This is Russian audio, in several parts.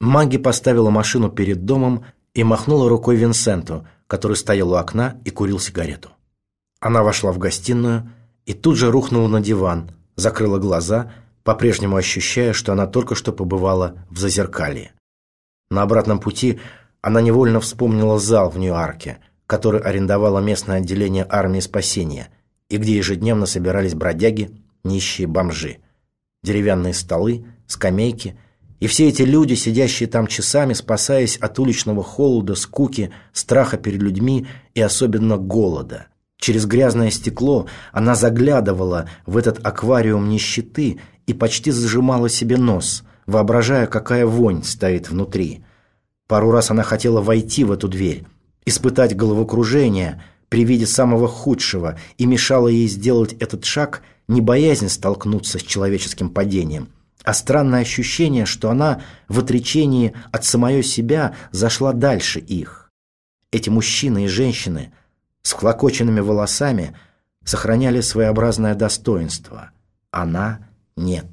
Маги поставила машину перед домом и махнула рукой Винсенту, который стоял у окна и курил сигарету. Она вошла в гостиную и тут же рухнула на диван, закрыла глаза, по-прежнему ощущая, что она только что побывала в Зазеркалье. На обратном пути она невольно вспомнила зал в Нью-Арке, который арендовало местное отделение армии спасения, и где ежедневно собирались бродяги, нищие бомжи. Деревянные столы, скамейки – и все эти люди, сидящие там часами, спасаясь от уличного холода, скуки, страха перед людьми и особенно голода. Через грязное стекло она заглядывала в этот аквариум нищеты и почти зажимала себе нос, воображая, какая вонь стоит внутри. Пару раз она хотела войти в эту дверь, испытать головокружение при виде самого худшего, и мешала ей сделать этот шаг не боязнь столкнуться с человеческим падением, а странное ощущение, что она в отречении от самой себя зашла дальше их. Эти мужчины и женщины с клокоченными волосами сохраняли своеобразное достоинство. Она – нет.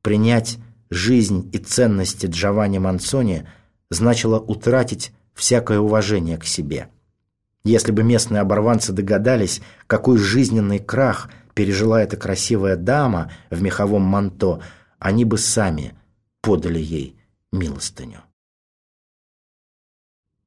Принять жизнь и ценности Джованни Мансони значило утратить всякое уважение к себе. Если бы местные оборванцы догадались, какой жизненный крах пережила эта красивая дама в меховом манто – они бы сами подали ей милостыню.